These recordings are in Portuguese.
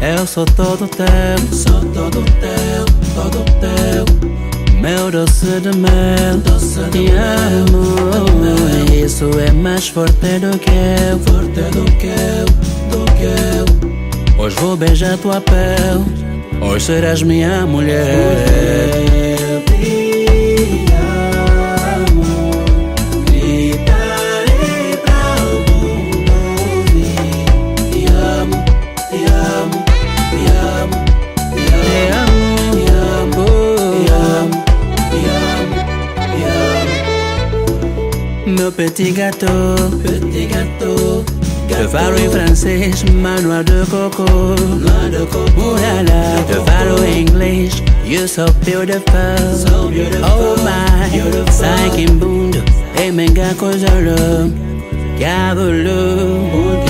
Eu sou todo teu, sou todo teu, todo teu. Meu doce de mel, doce de te amo. Isso é mais forte do que eu, forte do que eu, do que eu. Hoje vou beijar tua pele, hoje serás minha mulher. nos petits gâteaux. Petits gâteaux. De farine française, manoir de coco. Noir de coco. Oulala, de anglais, you're so beautiful. So beautiful. Oh my, beautiful. cinq et menga kozolo. Diabolo,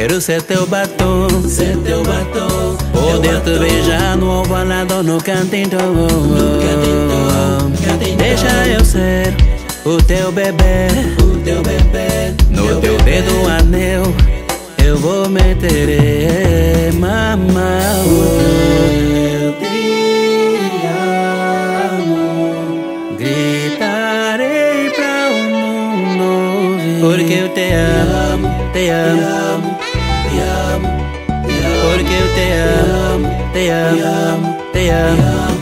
quero ser teu batom, ser teu batom. Poder te beijar no ovalado no cantinho, Deixa eu ser o teu bebê, o teu bebê. No teu, dedo anel, eu vou meter mamá. Eu te amo, gritarei pra o mundo ouvir, porque eu te amo, te amo, te amo, te amo, te amo, te amo. Te amo.